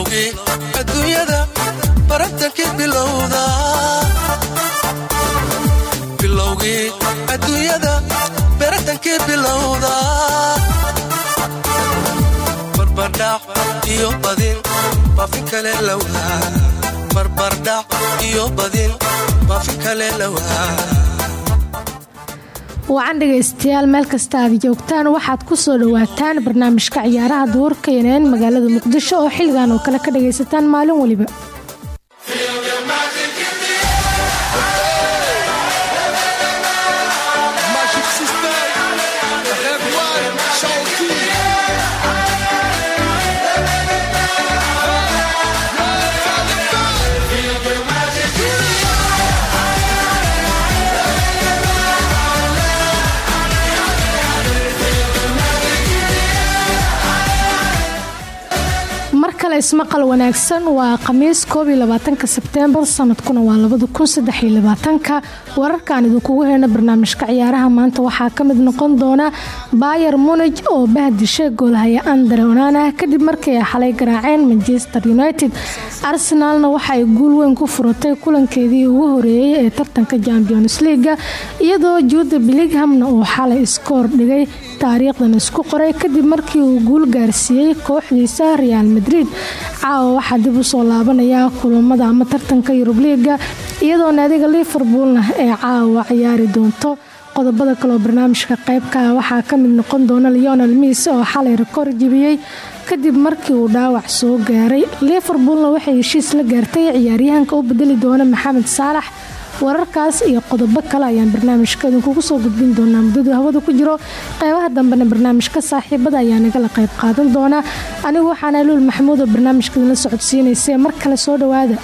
bilowgii adduunyada baratankii bilowda. Bilowgii adduunyada baratankii bilowda. Barbardhac iyo badin baafin kale lawaa barbardhac iyo badin baafin kale lawaa wacan dhegaystayaal meel kasta aad joogtaan. Waxaad ku soo dhawaataan barnaamijka ciyaaraha duurka yaneen magaalada muqdisho oo xilligan oo kale ka dhagaysataan maalin weliba kale ismaqal wanaagsan waa khamiis koobyolabaatanka sebteembar sanadkuna waa labada kun saddexiyo labaatanka. Wararkaan idinkugu heyna barnaamijka ciyaaraha maanta waxaa ka mid noqon doona bayer munij oo bahdishay goolhaya andre onana. Kadib markii ay xalay garaaceen manchester united arsenaalna waxa ay guul weyn ku furatay kulankeedii ugu horeeyey ee tartanka champions leaga iyadoo juuda bilighamna uu xalay iskoor dhigay taariikhdan isku qoray. Kadib markii uu guul gaarsiiyey kooxdiisa real madrid caawa waxaa dib u soo laabanaya kulamada ama tartanka yurub liiga iyadoo naadiga liverpoolna ay caawa ciyaari doonto. Qodobada kaleoo barnaamijka qeybkaa waxaa ka mid noqon doona leonel miis oo xalay rikoor jibiyey. Kadib markii uu dhaawac soo gaaray liverpoolna waxay heshiis la gaartay ciyaaryahanka u bedeli doona maxamed saalax wararkaas iyo qodobo kale ayaan barnaamijka idinkugu soo gudbin doonaa muddadu hawada ku jiro. Qeybaha dambena barnaamijka saaxiibada ayaa nagala qayb qaadan doona anigu waxaana luul maxamuud oo barnaamijka idinla socodsiinaysa mar kale soo dhawaada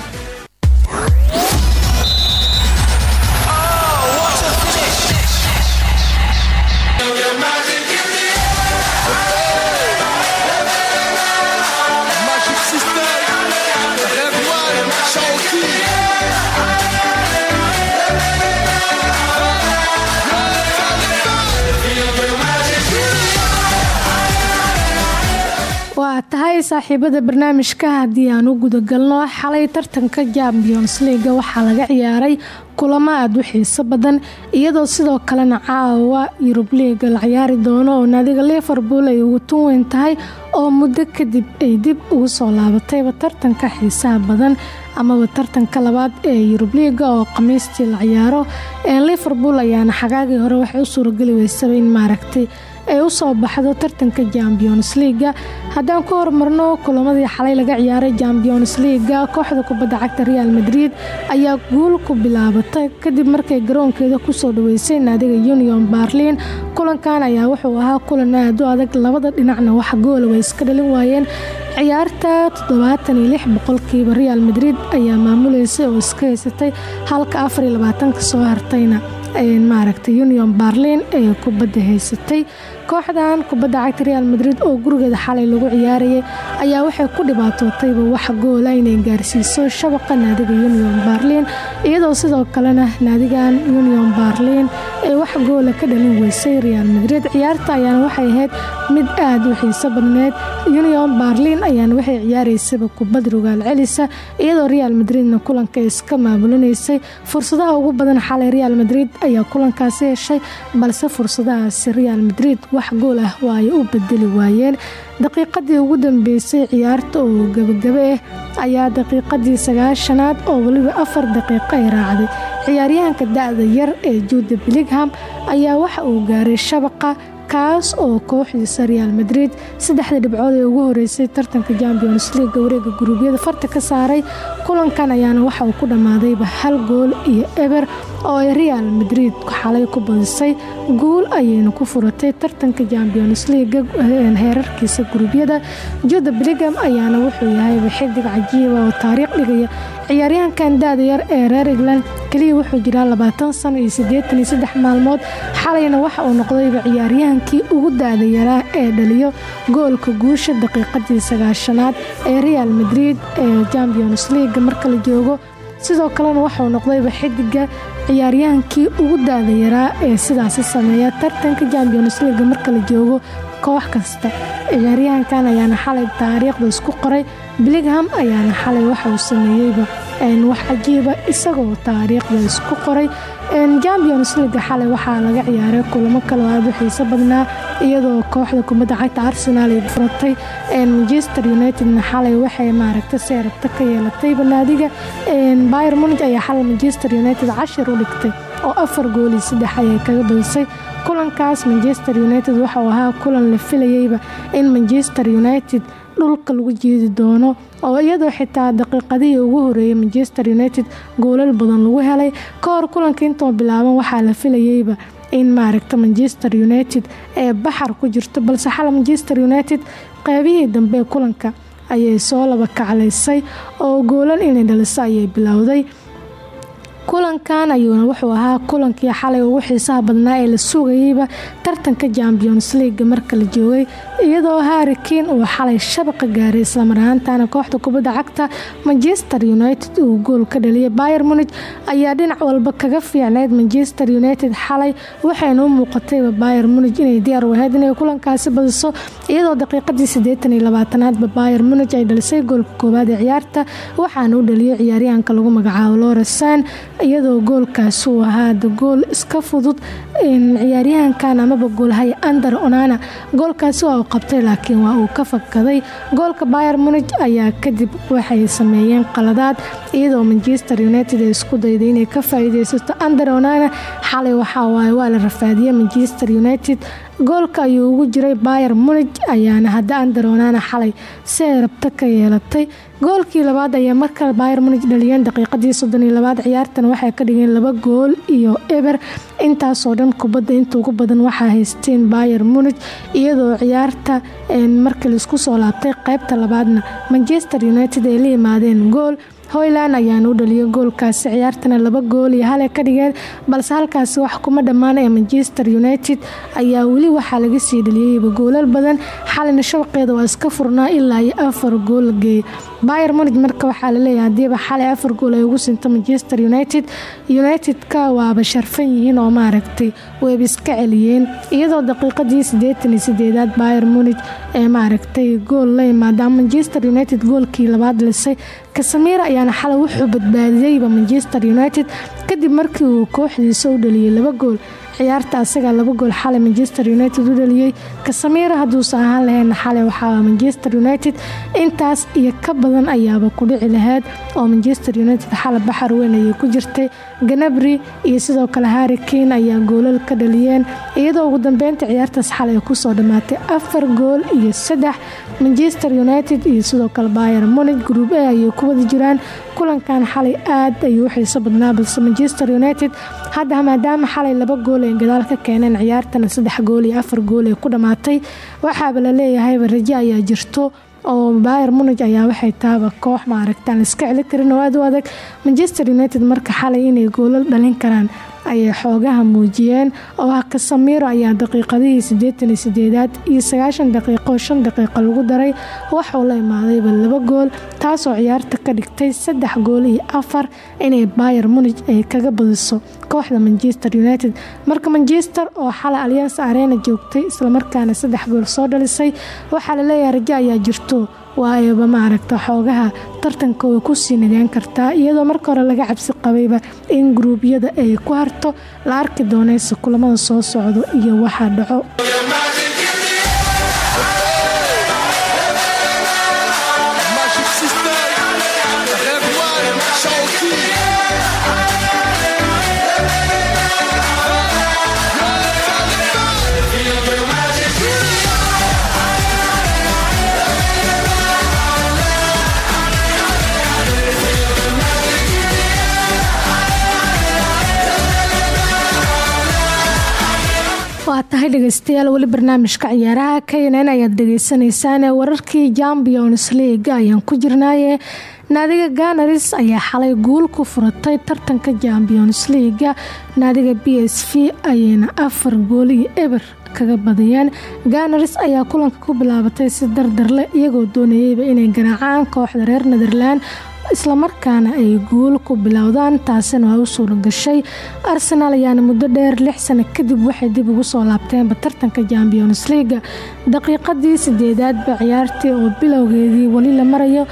tahay saaxiibada barnaamijka haddii aan u gudagalno xalay tartanka champions leaga waxaa laga ciyaaray kulamo aada u xiiso badan iyadoo sidoo kalena caawa yurub liiga la ciyaari doono oo naadiga liverpool ay ugu tun weyn tahay oo muddo kadib ay dib ugu soo laabatayba tartanka xiisaha badan amaba tartanka labaad ee yurub liiga oo khamiistii la ciyaaro liverpool ayaana xagaagii hore waxay u suurageli weysaba in maaragtay ay u soo baxdo tartanka champions leaga haddaan ku horumarno kulamadii xalay laga ciyaaray champions leaga kooxda kubadda cagta real madrid ayaa guul ku bilaabatay kadib markay garoonkeeda ku soo dhaweysay naadiga union barlin kulankan ayaa wuxuu ahaa kulan aad u adag labada dhinacna wax goola way iska dhalin waayeen. Ciyaarta toddobaatan iyo lix real madrid ayaa maamuleysay oo iska haysatay halka afar iyo labaatanka soo hartayna. Maaragtay union barlin ee kubadda haysatay kooxdan kubadda cagta real madrid oo gurigeeda xalay lagu ciyaarayay ayaa waxay ku dhibaatootayba wax goola inay gaarsiiso shabaqa naadiga union barlin iyadoo sidoo kalena naadigan union barlin ay wax goola ka dhalin weysay real madrid. Ciyaarta ayaana waxay ahayd mid aada u xiiso badneed union barlin ayaana waxay ciyaareysaba kubad rogaal celisa iyadoo real madridna kulanka iska maamulinaysay fursadaha ugu badan xalay real madrid ayaa kulankaasi heshay balse fursadahaasi real madrid wax gool ah waa ay u bedeli waayeen. Daqiiqadii ugu dambeysay ciyaarta oo gabagabe ah ayaa daqiiqadii sagaashanaad oo weliba afar daqiiqo ay raacday. Ciyaaryahanka da-da yar ee juuda biligham ayaa waxa uu gaaray shabaqa kaas oo kooxdiisa real madrid saddexda dhibcood ee ugu horeysay tartanka champions leaga wareega guruubyada farta ka saaray. Kulankan ayaana waxa uu ku dhammaadayba hal gool iyo eber oo ay real madrid xalay ku badisay guul ayayna ku furatay tartanka champions leaga heerarkiisa guruubyada juda biligham ayaana wuxuu yahayba xidig cajiiba oo taariikh dhigaya ciyaaryahankan da-da yar ee reer england. Keliya wuxuu jiraa labaatan sano iyo siddeetan iyo saddex maalmood xalayna waxa uu noqdayba ciyaaryahankii ugu da-da yaraa ee dhaliyo goolka guusha daqiiqadii sagaashanaad ee real madrid ee champions leaga marka la joogo sidoo kalena waxauu noqdayba xidiga ciyaaryahankii ugu da-da yaraa ee sidaasi sameeya tartanka champions leaga marka la joogo koox kasta. Ciyaaryahankan ayaana xalay taariikhda isku qoray. Biligham ayaana xalay waxa uu sameeyeyba. Wax cajiiba isagoo taariikhda isku qoray. Champions leaga xalay waxaa laga ciyaaray kulamo kaloo aada xiiso badnaa iyadoo kooxda kubadda cagta arsenal ay furatay. Manchester unitedna xalay waxay maaragta arabta ka yeelatay banaadiga byr munig ayaa xalay manchester united cashir u dhigtay oo afar goolii saddex kaga badisay kulankaas manchester united waxauu ahaa kulan la filayeyba in manchester united dhulka lagu jiidi doono oo iyadoo xitaa daqiiqadihii ugu horeeyay manchester united goolal badan lagu helay. Ka kulanka intoo bilaaban waxaa la filayeyba in maaragta manchester united ee baxar ku jirto balse xal manchester united qeybihii dambe kulanka ayay soo laba kaclaysay oo goolal inay dhaliso ayay bilowday kulankan ayuuna wuxuu ahaa kulankii xalay ugu xiisaha badnaa ee la sugayeyba tartanka champions leaga marka la joogay iyadoo harrikin uu xalay shabaqa gaaray islamar ahaantana kooxda kubadda cagta manchester united uu gool ka dhaliyay bayer munig ayaa dhinac walba kaga fiicneyd manchester united xalay waxayna u muuqatayba bayer munig inay diyaar waheyd inay kulankaasi badiso iyadoo daqiiqadii sideetan iyo labaatanaadba bayer munig ay dhalisay goolka koowaad ee ciyaarta waxaana u dhaliyay ciyaaryahanka lagu magacaabo loresan iyadoo goolkaas uu ahaada gool iska fudud ciyaaryahankan amaba goolhaya ander onana. Goolkaasi waa uu qabtay laakiin waa uu ka fakaday goolka bayer munig ayaa kadib waxay sameeyeen qaladaad iyadoo manchester united ay isku dayday inay ka faa-iideysato ander onana. Xalay waxawaaye waa la rafaadiyey manchester united goolka ayuu ugu jiray bayer munig ayaana hadda ander onana xalay si ay rabta ka yeelatay. Goolkii labaad ayaa markale bayer munig dhaliyeen daqiiqadii soddon iyo labaad ciyaartan waxay ka dhigeen laba gool iyo eber. Intaasoo dhan kubadda inta ugu badan waxaa haysteen bayer munig iyadoo ciyaarta markii la isku soo laabtay qeybta labaadna manchester united ay la yimaadeen gool hoyland ayaana u dhaliyay goolkaasi. Ciyaartana laba gool iyo hale ka dhigeen balse halkaasi wax kuma dhammaan ee manchester united ayaa weli waxaa laga sii dhaliyeyba goolal badan. Xalina shabaqeeda waa iska furnaa ilaa iyo afar gool la geeyay bayer munig marka waxaa la leeyahay hadiiba xalay afar gool ay ugu sinto manchester united united-ka waaba sharfan yihiin oo maaragtay wayba iska celiyeen iyadoo daqiiqadii sideetan iyo sideedaad bayer munig maaragtay gool la imaadaan manchester united goolkii labaad lisay kasamira ayaana xalay wuxuu badbaadiyeyba manchester united kadib markii uu kooxdiisa u dhaliyay laba gool ciyaarta asagaa laba gool xalay manchester united u dhaliyey kasamira hadduusa ahaan lahayn xalay waxaa manchester united. Intaas iyo ka badan ayaaba ku dhici lahayd oo manchester united xalay baxar weyn ayay ku jirtay. Ganabri iyo sidoo kale harri kane ayaa goolal ka dhaliyeen. Iyadoo ugu dambeynta ciyaartaas xalay ku soo dhammaatay afar gool iyo saddex. Manchester united iyo sidoo kale bayer munig group a ayay ku wada jiraan kulankan xalay aad ayuu xiiso badnaa balse manchester united hadda maadaama xalay laba gool ay gadaal ka keeneen ciyaartana saddex gool iyo afar gool ay ku dhammaatay waxaaba la leeyahayba rajo ayaa jirto oo bayer munig ayaa waxay tahaba koox maaragtaan iska celi karin oo aad u adag. Manchester united marka xalay inay goolal dhalin karaan ayay xoogaha muujiyeen oo ah kasamiro ayaa daqiiqadihii sideetan iyo sideedaad iyo sagaashan daqiiqo shan daqiiqo lagu daray waxuu la imaadayba laba gool taasoo ciyaarta ka dhigtay saddex gool iyo afar inay bayer munig ay kaga badiso kooxda manchester united. Marka manchester oo xalay alliance arena joogtay islamarkaana saddex gool soo dhalisay waxaa la leeyahay rajo ayaa jirto waayaba maaragta xoogaha tartanka way ku sii nagaan kartaa iyadoo marka hore laga cabsi qabayba in guruubyada ay ku harto la arki doonayse kulamada soo socdo iyo waxaa dhaco tahay dhegeystayaal weli barnaamijka ciyaaraha knn ayaad dhegeysaneysaan wararkii champions league ayaan ku jirnaaye naadiga ganaris ayaa xalay guul ku furatay tartanka champions leaga naadiga b s v ayayna afar gool iyo eber kaga badiyeen. Ganaris ayaa kulanka ku bilaabatay si dardarle iyagoo doonayeyba inay garaacaan kooxda reer netherland islamarkaana ay guul ku bilowdaan taasina waa u suura gashay. Arsenaal ayaana muddo dheer lix sano kadib waxay dib ugu soo laabteenba tartanka champions leaga daqiiqadii sideedaadba ciyaartii oo bilowgeedii weli la marayo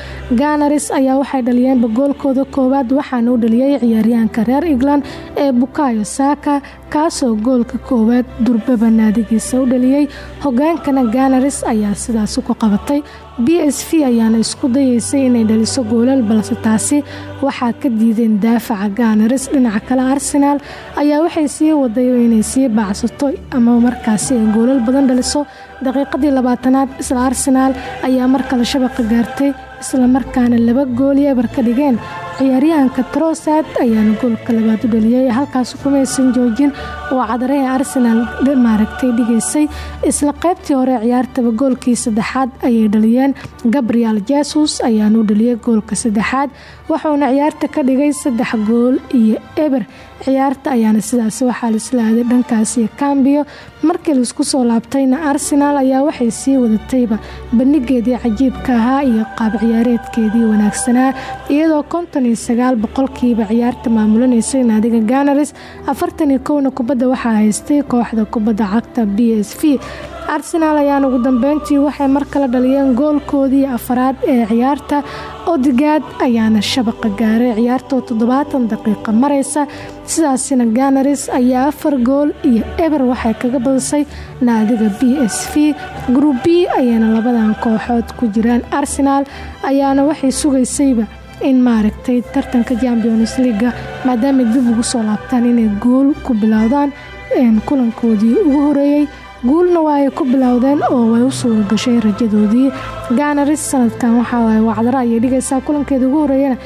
ganaris ayaa waxay dhaliyeenba goolkooda koowaad waxaana u dhaliyay ciyaaryahanka reer england ee bukayo saaka kaasoo goolka koowaad durbaba naadigiisa u dhaliyey hogaankana ganaris ayaa sidaasi ku qabatay. B s v ayaana isku dayeysay inay dhaliso goolal balse taasi waxaa ka diideen daafaca ganaris dhinaca kale arsenaal ayaa waxay sii waday inay sii baacsato ama markaasi ay goolal badan dhaliso daqiiqadii labaatanaad isla arsenaal ayaa mar kale shabaqa gaartay isla markaana laba gooli ebar ka dhigeen. Ciyaaryahanka trosad ayaana goolka labaad u dhaliyay halkaas kumaysan joojin. Oo cadaraha arsenaal maaragtay dhigaysay. Isla qaybtii hore ciyaartaba goolkii saddexaad ayay dhaliyeen. Gabriel jesus ayaana u dhaliyay goolka saddexaad wuxuuna ciyaarta ka dhigay saddex gool iyo eber. Ciyaarta ayaana sidaas waxaa laisla aaday dhankaasi cambiyo markii la isku soo laabtayna arsenaal ayaa waxay sii wadatayba. Bandhigeedii cajiibka ahaa iyo qaab ciyaareedkeedii wanaagsanaa iyadoo konton iyo sagaal boqolkiiba ciyaarta maamulinaysay naadiga ganaris afartan iyo kowna kubadda waxaa haystay kooxda kubadda cagta b s v arsenaal ayaan ugu dambeyntii waxay mar kale dhaliyeen goolkoodii afaraad ee ciyaarta. Odigaad ayaana shabaqa gaaray ciyaartoo toddobaatan daqiiqa mareysa sidaasina ganaris ayaa afar gool iyo eber waxay kaga badisay naadiga b s v. Group b ayayna labadan kooxood ku jiraan. Arsenaal ayaana waxay sugaysayba in maaragtay tartanka champions leaga maadaamay dib ugu soo laabtaan inay gool ku bilowdaan kulankoodii ugu horeeyey guulna waa ay ku bilowdeen oo way u suura gashay rajadoodii. Ganaris sanadkan waxaawaay wacdaro ayay dhigaysaa kulankeeda ugu horeeyana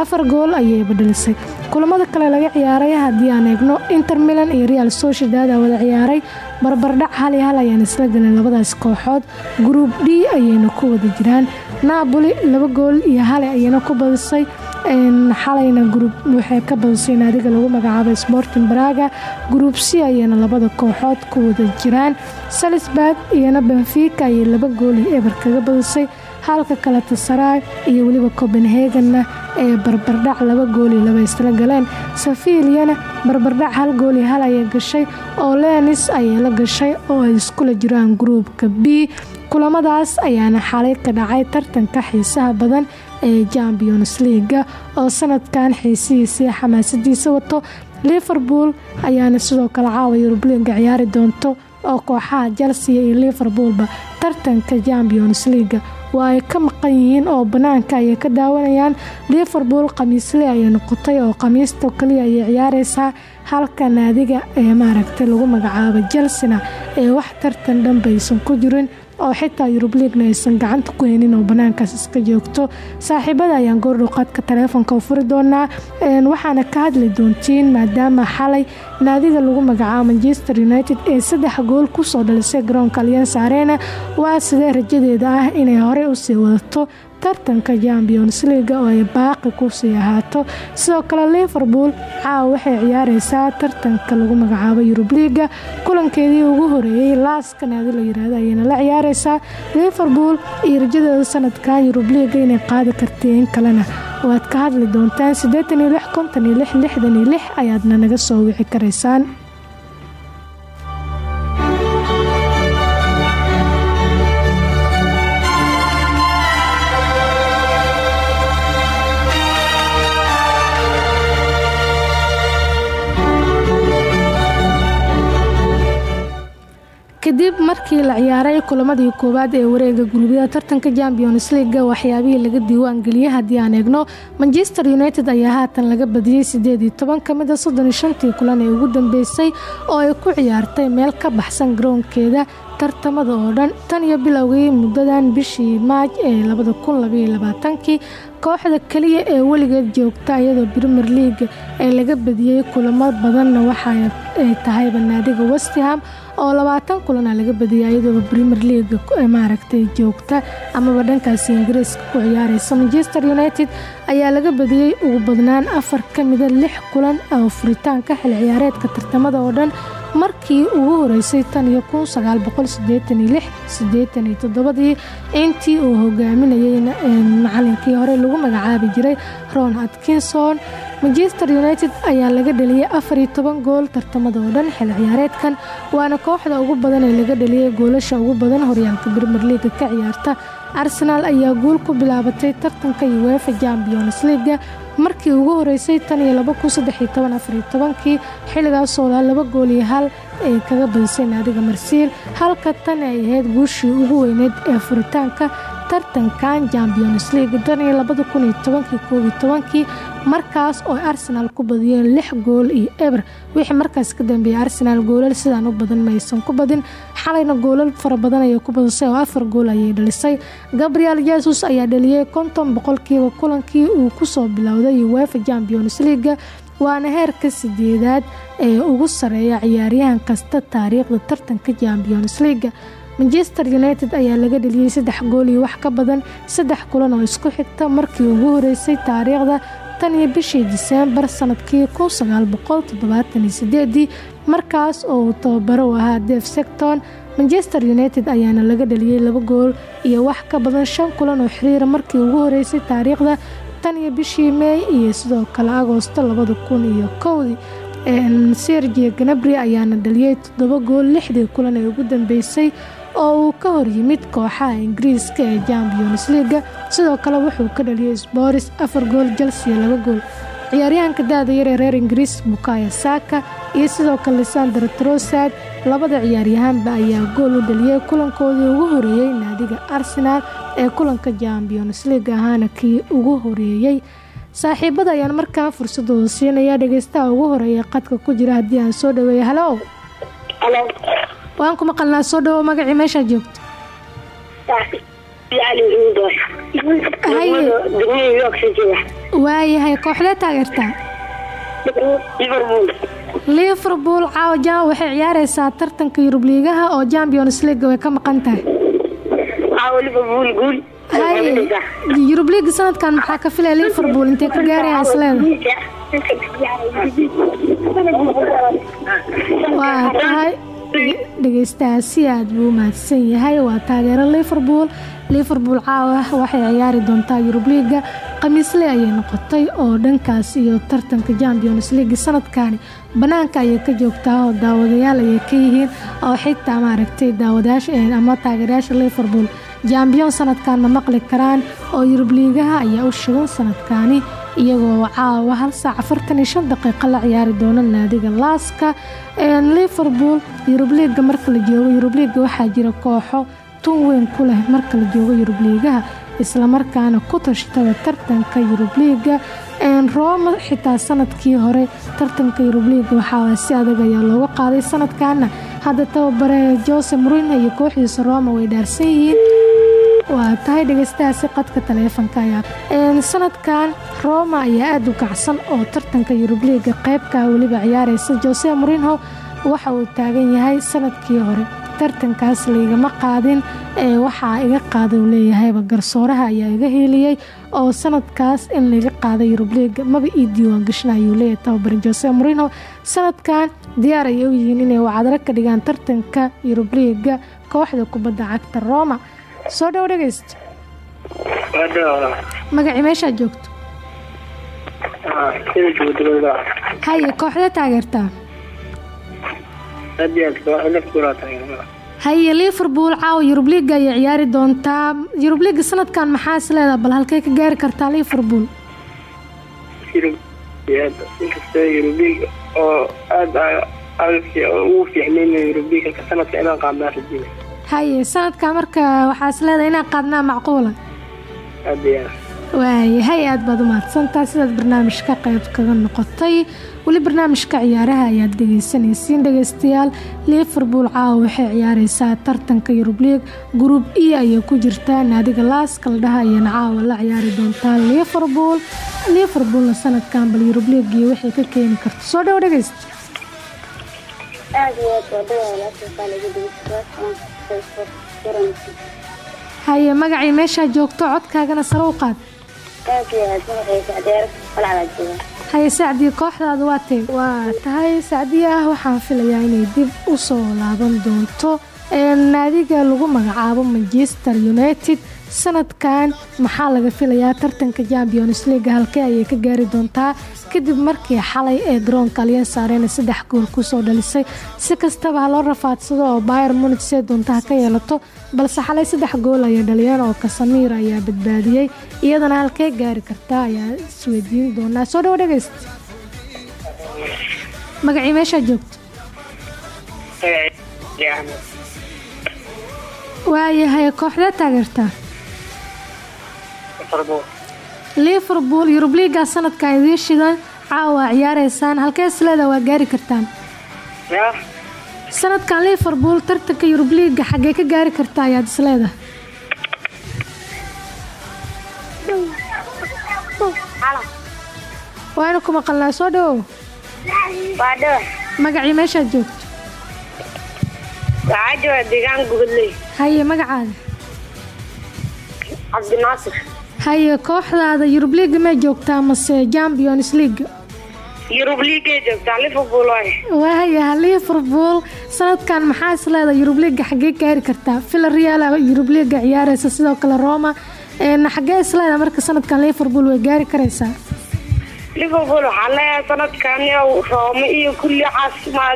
afar gool ayay badhalisay kulamada kale laga ciyaaray haddii aan eegno inter milan iyo real sociedad aa wada ciyaaray. Barbardhac hal iyo hal ayaan isla galeen labadaas kooxood. Group d ayayna ku wada jiraan. Naaboli laba gool iyo hale ayayna ku badisay xalayna gruub waxay ka badisay naadiga lagu magacaabay sporting baraga gruub c ayayna labada kooxood ku wada jiraan. Salisburg iyona benfica ayay laba gool iyo eber kaga badisay halka kale tasaraag iyo weliba copenhagenna ee barbardhac laba gool iyo laba isla galeen. Safiliyana barbardhac hal gool iyo hal ayay gashay. Oo lenis ayay la gashay oo ay iskula jiraan gruubka b kulamadaas ayaana xalay ka dhacay tartanka xiisaha badan ee champions leaga oo sanadkan xiisihiisii xamaasadiisa wato. Liverpool ayaana sidoo kale caawa yurubliga ciyaari doonto oo kooxaha chelsea iyo liverpoolba tartanka champions leaga waa ay ka maqan yihiin oo banaanka ayay ka daawanayaan. Liverpool khamiisle ayay noqotay oo khamiista kaliya ayay ciyaareysaa halka naadiga ee maaragtay lagu magacaabo chelsena ee wax tartan dhanbaysan ku jirin oo xitaa yurub liigna aysan gacanta ku heynin oo banaankaas iska joogto. Saaxiibada ayaan goordhow qaadka taleefonka u furi doonaa. Waxaana ka hadli doontiin maadaama xalay naadiga lagu magacaabo manchester united ee saddex gool ku soo dhalisay garoonka allianc arena. Waa sidee rajadeeda ah inay horey u sii wadato tartanka champions leaga oo ay baaqi ku sii ahaato. Sidoo kale liverpool caawa waxay ciyaareysaa tartanka lagu magacaabo yurub liiga kulankeedii ugu horeeyey laaska naadi la yiraahdo ayayna la ciyaareysaa. Liverpool iyo rajadeeda sanadkan yurub liiga inay qaadi kartay in kalena. Waad ka hadli doontaan siddeetan iyo lix lixdan iyo lix ayaadna naga soo wici karaysaan kadib markii la ciyaaray kulamadii koowaad ee wareega gurubyada tartanka champions leaga waxyaabihii laga diiwaan geliyay haddii aan eegno manchester united ayaa haatan laga badiyey sideed iyo toban ka mid a soddon iyo shantii kulan ee ugu dambeysay oo ay ku ciyaartay meel ka baxsan garoonkeeda tartamada oo dhan. Tan iyo bilowgii muddadan bishii maaj ee labada kun kooxda keliya ee weligeed joogta iyadoo premier leaga ee laga badiyey kulamo badanna waxa ay tahayba naadiga westham oo labaatan kulana laga badiyay iyadoo premier leaga maaragtay joogta amaba dhankaasi ingiriiska ku ciyaareysa manchester united ayaa laga badiyey ugu badnaan afar kamida lix kulan oo furitaanka xil ciyaareedka tartamada oo dhan. Markii ugu horeysay tan iyo kun sagaal boqol sideetan iyo lix sideetan iyo toddobadii intii uu hogaaminayay macalinkii hore lagu magacaabi jiray ron atkinson manchester united ayaa laga dhaliyey afar iyo toban gool tartamada oo dhan xil ciyaareedkan waana kooxda ugu badan ee laga dhaliyey goolasha ugu badan horyaalka premier leaga ka ciyaarta. Arsenaal ayaa guul ku bilaabatay tartanka uefa champions leaga markii ugu horeysay tan iyo laba kun saddex iyo toban afar xilligaasoo laa laba gool iyo hal ay kaga badisay naadiga marsiil halka tan ay ahayd guushii ugu weyneyd ee furitaanka tartankan champions league tan iyo labada kun iyo tobankii markaas oo arsenaal ku badiyeen lix gool iyo eber. Wixii markaas ka dambeeyay arsenaal goolal sidaan u badan maysan ku badin. Xalayna goolal fara badan ayay ku badisay oo afar gool ayay dhalisay. Gabriel jesus ayaa dhaliyey konton boqolkiiba kulankii uu ku soo bilowday uefa champions leaga waana heerka sideedaad ee ugu sareeya ciyaaryahan kasta taariikhda tartanka champions leaga manchester united ayaa laga dhaliyey saddex gool iyo wax ka badan saddex kulan oo isku xigta markii ugu horeysay taariikhda tan iyo bishii diseembar sannadkii kun sagaal markaas oo uu tababaro u ahaa def secton manchester united ayaana laga dhaliyey laba gool iyo wax ka badan shan kulan oo xiriira markii ugu horeysay taariikhda tan iyo bishii meey iyo sidoo kale agoosto labada kun iyo kowdii. Sergia ganabri ayaana dhaliyey toddoba gool lixdii kulan ee ugu dambeysay oo uu ka hor yimid kooxaha ingiriiska ee champions leaga sidoo kale wuxuu ka dhaliyey sboris afar gool chelsea laba gool. Ciyaaryahanka da-da yar ee reer ingiriis bukaya saka iyo sidoo kale lisandar trosad labada ciyaaryahaanba ayaa gool u dhaliyey kulankoodii ugu horeeyey naadiga arsenaal ee kulanka champions league ahaana kii ugu horeeyey saaxiibada ayaan markaa fursadooda siinaya dhegeystaha ugu horreeya qadka ku jira haddii aan soo dhaweeya halow waan ku maqalnaa soo dhawo magacii meeshaa joogto waayahay kooxdee taageertaa liverpool. Caawa jama waxay ciyaareysaa tartanka yurub liigaha oo champions league way ka maqan tahay. Yurub liiga sanadkan maxaa ka filaya liverpool? Intay ka gaarayaan isleeda waa tahay dhegeystaha si aad buu u mahadsan yahay. Waa taageero liverpool. Liverpool caawa waxay ciyaari doontaa yurub liiga khamiisle ayay noqotay oo dhankaas iyo tartanka champions league sanadkani banaanka ayay ka joogtaa oo daawadayaal ayay ka yihiin. Oo xitaa maaragtay daawadayaasha ama taageerayaasha liverpool. Jambiyon sanadkan ma maqli karaan oo yurub liigaha ayaa u shigan sanadkani iyagoo caawa hal saac afartan iyo shan daqiiqo la ciyaari doona naadiga laaska liverpool. Yurub liiga marka la joogo yurub liiga waxaa jira kooxo tun weyn ku leh marka la joogo yurub liigaha islamarkaana ku tashtada tartanka yurub liiga roma xitaa sannadkii hore tartanka yurub liiga waxaa si adag ayaa looga qaaday sanadkana hadda tababare jose murino iyo kooxdiisa roma way dhaarsan yihiin waa tahay dhegeystahaasi qadka taleefanka ayaa sanadkan roma ayaa aada u kacsan oo tartanka yurub liiga qeybka weliba ciyaareysa jose murino waxa uu taagan yahay sannadkii hore. Tartankaas laygama qaadin ee waxaa iga qaada uu leeyahayba garsooraha ayaa iga hiiliyey oo sanadkaas in laiga qaaday yurub liiga maba ii diiwaan gashna ayuu leeyahay tababare jose murino sanadkan diyaar ayay u yihiin inay wacdaro ka dhigaan tartanka yurub liiga kooxda kubadda cagta roma soo dhow dhegeysta magacii meeshaa joogto. Haye kooxdee taageertaa haye liverpool caawa yurub liiga ayay ciyaari doontaa yurub liiga sanadkan maxaa is leedaha bal halkey ka gaari kartaa liverpool? Inkasta yurubliig oo aada ugu fiicnayn yurubliiga sanadka inaan qaadnaa rajina haye sanadka marka waxaa is leedahay inaan qaadnaa macquula aada waayahay aad. Baad u mahadsantaa sidaad barnaamijka qayb kaga noqotay weli barnaamijka ciyaaraha ayaad dhegeysanaysiin dhegeystayaal liverpool caawa waxay ciyaareysaa tartanka yurub liig gruub e ayay ku jirtaa naadiga laaska la dhaha ayana caawa la ciyaari doontaa liverpool. Liverpoolna sanadkan bal yurub liig iyo waxay ka keeni karto. Soo dhow dhegeysta haye magacii meeshaa joogto codkaagana sare u qaad. Haye sacdiya kooxdaada waa tee. Waa tahay sacdiya ah waxaan filayaa inay dib u soo laaban doonto. Naadiga lagu magacaabo manchester united sanadkan. Maxaa laga filayaa tartanka champions league halkee ayay ka gaari doontaa? Kadib markii xalay ee garoonka allianc arena saddex gool ku soo dhalisay si kastaba ha loo rafaadsado oo bayer munich see doonta ha ka yeelato balse xalay saddex gool ayay dhaliyeen oo kasamiir ayaa badbaadiyey iyadana halkee gaari kartaa ayaa isweydiin doonaa. Soo dhawo dhegeyst. Magacii meeshaa joogto. Waayahay kooxdee taageertaa liverpool. Yurub liigaa sanadkan idiin shidan caawa ciyaareysaan halkee isleeda waa gaari kartaan. Sanadkan liverpool tartanka yurub liiga xaggee ka gaari kartaa ayaad isleedahay waana ku maqalnaa soo dhawow magacii meeshaad joogto. Haye magacaada. Cabdinaasir haye kooxdaada yurub liiga may joogtaa mase champions league? Joogtaa liverpool liverpool. Sanadkan maxaa isleeda yurub liiga xaggee gaari kartaa villa real yurub liiga ciyaareysa sidoo kale roma. Xaggee isleeda marka sanadkan liverpool way gaari karaysaa liverpool waxaa leeyahay sanadkan roome iyo kulli caas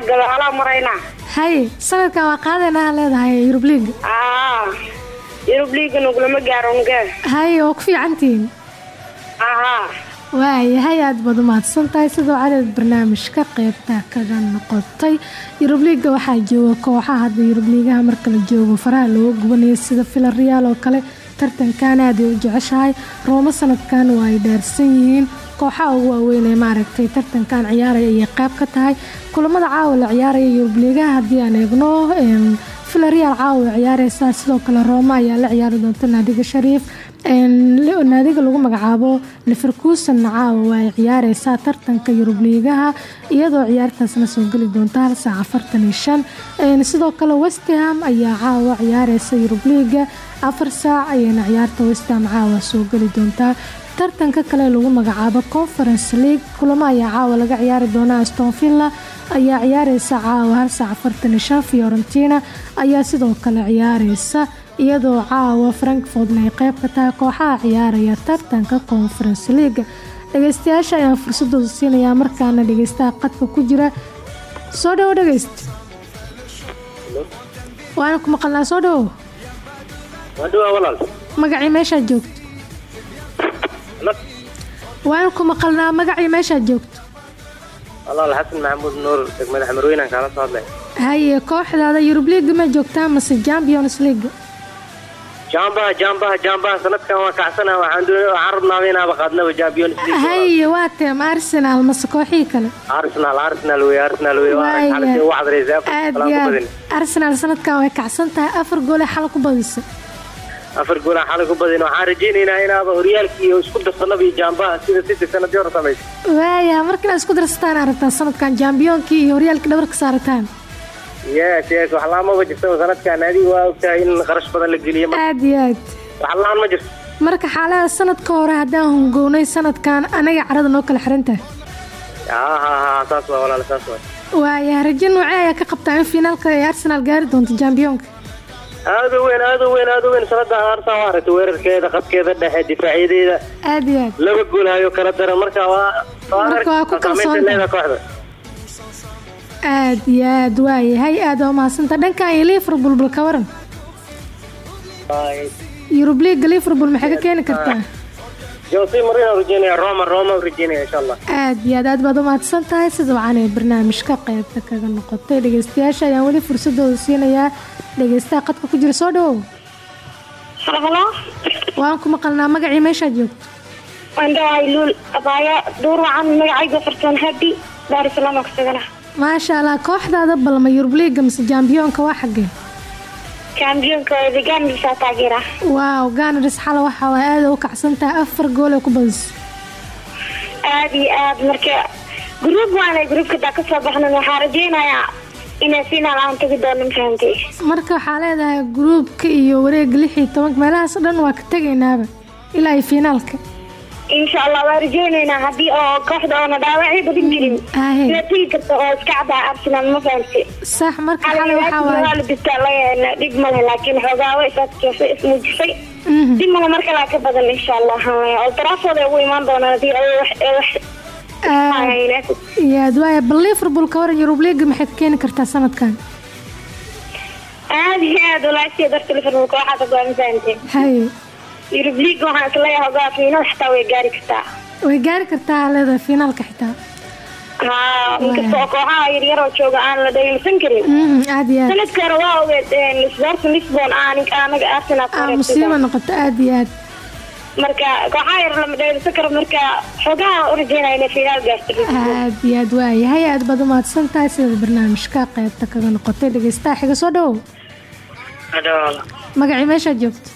gadaala maraynaa haye sanadkan waa qaadaynaha leedahay yurub liiga haye waa ku fiicantihiin waayahay aad baad umahadsan tahay. Sidoo cadeed barnaamijka qeybta kaga noqotay yurub liiga waxaa jooga kooxaha hadda yurub liigaha marka la joogo faraha looga gubanaya sida villa real oo kale. Tartankan aaday u jeceshahay. Roomo sanadkan waa ay dhaarsan yihiin. Kooxaha ugu waaweyn ee maaragtay tartankan ciyaaraya ayay qayb ka tahay. Kulamada caawa la ciyaaraya yurub liigaha haddii aan eegno villa real caawa ay ciyaareysaa sidoo kale rooma ayaa la ciyaari doonta naadiga shariif. Naadiga lagu magacaabo liverkusen caawa waa ay ciyaareysaa tartanka yurub liigaha iyadoo ciyaartaasna soo geli doonta hal saac afartan iyo shan. Sidoo kale westham ayaa caawa ciyaareysa yurub liiga. Afar saac ayayna ciyaarta westham caawa soo geli doontaa tartanka kale lagu magacaabo conference league kulamo ayaa caawa laga ciyaari doona aston villa ayaa ciyaareysa caawa hal saac afartan shan fiorentina ayaa sidoo kale ciyaareysa iyadoo caawa frankfortna ay qeyb ka tahay kooxaha ciyaaraya tartanka conference leaga dhegeystayaasha ayaan fursadooda siinayaa markaana dhegeystaha qadka ku jira. Soo dhawo dhegeyst. Waana ku maqalnaa soo dhawo magacii meeshaad joogto waana ku maqalnaa magacii meeshaad joogto. Walaal xasan maxamuud nuur degmada xamarweynaan kaala soo hadlay. Haye kooxdaada yurub liiga ma joogtaa mase champions league jaambaha jaambaha jaambaha sanadkan waa kacsana waxaan waxaan rabnaaba inaaba qaadnaba champions league haye waa teem arsenal mase kooxihii kale. Arsenal arsenal wey arsenal wey aad arsenal sanadkan way kacsan tahay afar goole xal ku badisay afar goolaan xalay ku badin waxaan rajaynaynaa inaaba horyaalkii iyo isku darsanaba iyo jaambaha sida city sanadii hore samaysa waaya marka inaad isku darsataan aragtaa sanadkan jambiyoonkii iyo horyaalkii dhabarka saarataan. Yes yes wax la'aan maba sanadkan. Adiga waa ogtahay in qarash badan la geliyo. Aad iyo aad. Wax la'aan ma jirto. Marka xaalada sanadka hore haddaan hungownay sanadkan anaga carada noo kala xiran tahay ha ha ha saas waa walaal saas waa. Waaya rajo noocee ayaa ka qabtaa in finaalka ay arsenal gaari doonto jambiyoonka aada u weyn aada u weyn aada u weyn. Sanada arsenal waa aragtay weerarkeeda qadkeeda dhexe difaacyadeyda aad iyo aad. Laba gool hayo kala daran. Marka waa Marka waa ku kooxda. Aad iyo aad waayahay aad waa mahadsanta. Dhankan iyo liverpool bal ka waran? Yurub liiga liverpool maxay ka keeni kartaa? Jose marino rajeynaya roma roma rajeynaya insha allah aad iyo aad aad baad u mahadsan tahay sida wacan ee barnaamijka qaybta kaga noqotay dhegeystayaasha ayaan weli fursadooda siinayaa dhegeystaha qadka ku jira soo dhawow waan ku maqalnaa magacii meeshaad joogto andhawaay luul abaayo duur wacan magacayga fartoon habi daar islaam oo kasagana maasha allah kooxdaada balma yurub liiga mise jambiyoonka waa xagee champion-ka deegaan misaa taageera. Waaw gaanaris xala waxa waay aada u kacsan tahay afar gool ee ku badisay aad iyo aad marka gruub waana gruubka daa ka soo baxnan waxaa rajeynayaa marka waxaa leedahay gruubka iyo wareega lix iyo tobanka meelahaas dhan waa ka tegaynaaba ilaa iyo fiinaalka insha allah waa rajeyneynaa haddii oo kooxda oona dhaawacyo badan jirin. Inaad tegi karto oo iska arsenal ma fahamti sax marka xalay waxaa waaye waa la distaa la dhib male laakiin xoogaa way isaadkeesa ismuujisay Mhm. dib male mar kalaa ka badan insha allah oo taraafooda ugu imaan doonaan haddii ay wax ay wax Aad hayaan. iyo aad waaye bal liverpool ka waran yurub liiga maxay ka keeni kartaa sanadkan aad iyo aad walaashii darta liverpool ma fahamti haye yurub league waxaan is leeyahay ogaa fiinal xitaa way gaari kartaa way gaari kartaa leedahay finaalka xitaa haa inkastoo kooxaha yaryar oo jooga aan la dhayalsan karin aad iyo aad sanadka hore waa ogeed lisboorta lisbon aanig anaga arsenal aa wareegsataa. musiibo noqoto aad iyo aad marka kooxaha yar lama karo marka xoogaha u rajeynaya inay finaal gaarto aad iyo aad waayahay aad baad umahadsan tahay sida barnaamijka qaybta kaga noqotay. Dhegeystaha xiga soo dhowow magacii meeshaad joogto?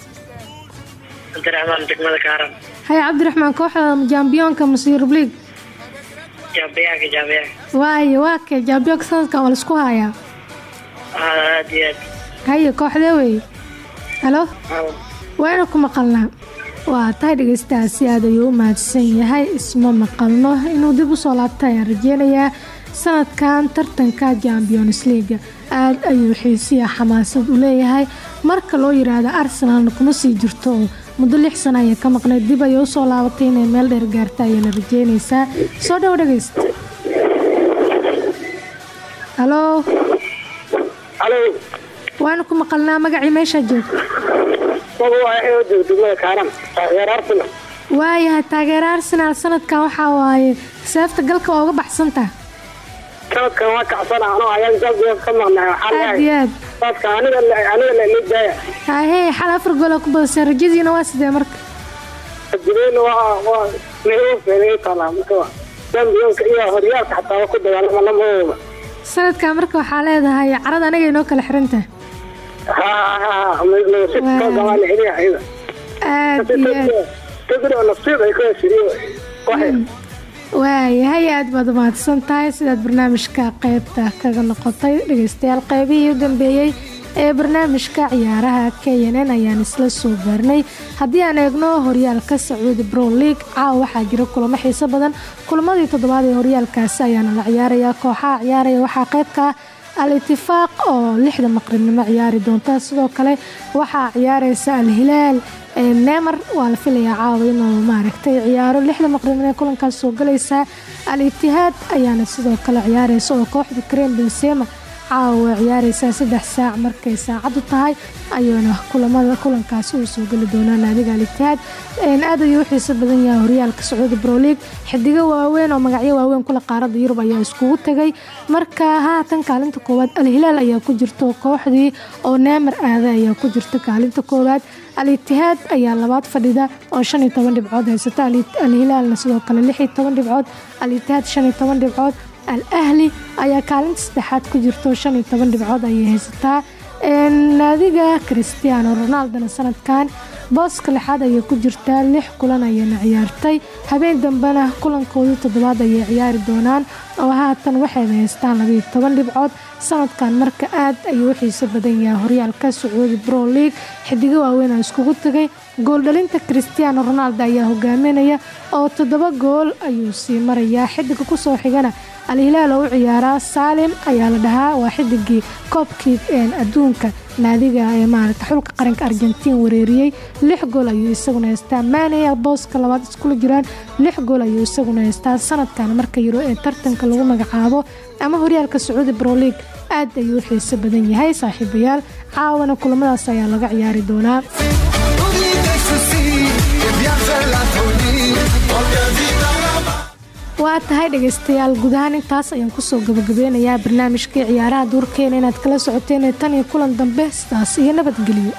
Cabdiraxmaan degmada kaaran haye cabdiraxmaan kooxda jambiyoonka mase yurub liig jaabiyaanka jaabiyaanka waayo waa kee? Jambiyoonka sanadkan waa la isku hayaa. Aad iyo aad. Haye kooxdee weeye halo? Waa inaan ku maqalnaa waa tahay dhegeystahaasi aad ayuu u mahadsan yahay. Isma maqalno inuu dib u soo laabta ayaan rajeynayaa sanadkan tartanka champions leaga aad ayuu xiisiya xamaasad u leeyahay. Marka loo yiraahdo arsenalna kuma sii jirto. Muddo lix sana ayay ka maqnayd dib ayay u soo laabatay inay meel dheer gaarta ayayna rajeynaysaa. Soo dhow dhegeysta halo? Waanu ku maqalnaa magacii meeshaa joogto waayahay taageera arsenaal sanadkan waxaa waaye seefta galka waa uga baxsantaha haahey xal afar goola ku badasay rajadiina waa sidee marka? Sanadkan marka waxaa leedahay carada aniga inoo kala xiran tahay waayahay aad. Baad umahadsan tahay sidaad barnaamijka qeybta kaga noqotay dhegeystayaal qeybihii u dambeeyey ee barnaamijka ciyaaraha knn ayaan isla soo gaarnay. Haddii aan eegno horyaalka sacuudi bro league caawa waxaa jira kulamo xiiso badan. Kulamadii toddobaad ee horyaalkaasi ayaana la ciyaaraya kooxaha ciyaaraya waxaa qeybka al itifaaq oo lixda maqribnimo ciyaari doonta. Sidoo kale waxaa ciyaareysa al hilaal neymar. Waa la filayaa caawa inuu maaragtay ciyaaro lixda maqribnimo ee kulankaas soo galaysa. Al itihaad ayaana sidoo kale ciyaareysa oo kooxda krem benzema caawa ciyaareysaa saddex saac markay saacadu tahay ayuuna kulamada kulankaasi uu soo geli doonaa naadiga al itihaad aad ayuu xiiso badan yahay horyaalka sacuudi bro league. Xidigo waaweyn oo magacyo waaweyn kula qaarada yurub ayaa iskugu tegay. Marka haatan kaalinta koowaad al hilaal ayaa ku jirto kooxdii oo neymar aada ayaa ku jirta kaalinta koowaad. Al itihaad ayaa labaad fadhida oo shan iyo toban dhibcood haysata al hilaalna sidoo kale lix iyo toban dhibcood. Al itihaad shan dhibcood al ahli ayaa kaalinta saddexaad ku jirto shan iyo toban dhibcood ayay haysataa. Naadiga christiano ronaldona sanadkan booska lixaad ayay ku jirtaa lix kulan ayayna ciyaartay. Habeen dambena kulankoodii toddobaad ayay ciyaari doonaan oo haatan waxayna haystaan labayo toban dhibcood. Sanadkan marka aad ayuu xiiso badan yahay. Horyaalka sacuudi bro league xidigo waaweyn iskugu tagay. Gooldhalinta christiano ronaldo ayaa hogaaminaya oo toddoba gool ayuu sii marayaa. Xidiga ku soo xigana al-hilaal oo u ciyaaraa saalim ayaa la dhahaa. Waa xidigii koobkii adduunka naadiga ee maarata xulka qaranka argentiin wareeriyey lix gool ayuu isaguna haystaa. Maanaya booska labaad iskula jiraan lix gool ayuu isaguna haystaa. Sanadkan marka yiro ee tartanka lagu magacaabo ama horyaalka sacuudi bro league aad ayuu xiiso badan yahay saaxiibayaal. Caawana kulamadaas ayaa laga ciyaari doonaa. Waa tahay dhegaystayaal guud intaas ayaan ku soo gabagabeynayaa barnaamijkii ciyaaraha duurkeena. Inaad kala socoteen tan iyo kulan dambe sidaas iyo nabadgelyo